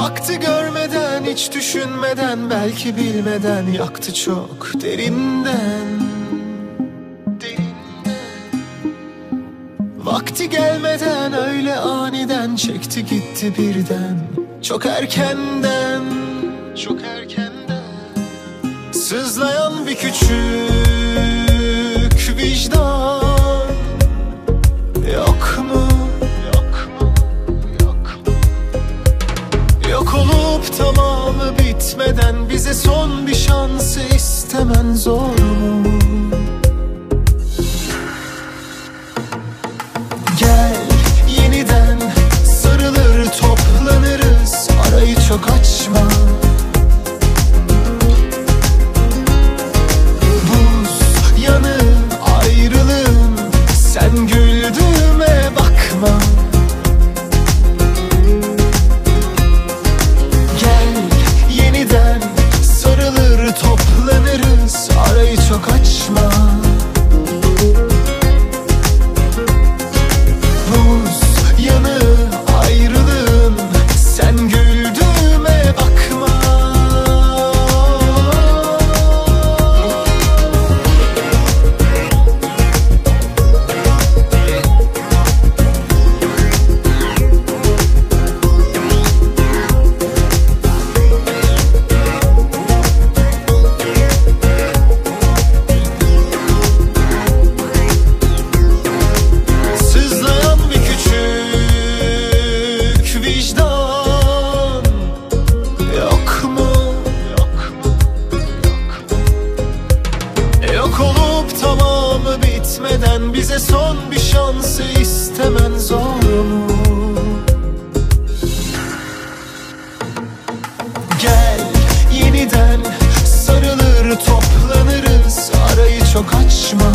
Baktı görmeden hiç düşünmeden belki bilmeden yaktı çok derinden. Vakti gelmeden öyle aniden çekti gitti birden. Çok erkenden Çok erkenden. Sızlayan bir küçük tamamı bitmeden Bize son bir şansı istemen zor mu? Gel yeniden sarılır toplanırız. Arayı çok açma. Buz yanı ayrılığın Sen güldüğüme bakma etmeden bize son bir şansı istemen zor mu? Gel yeniden sarılır toplanırız arayı çok açma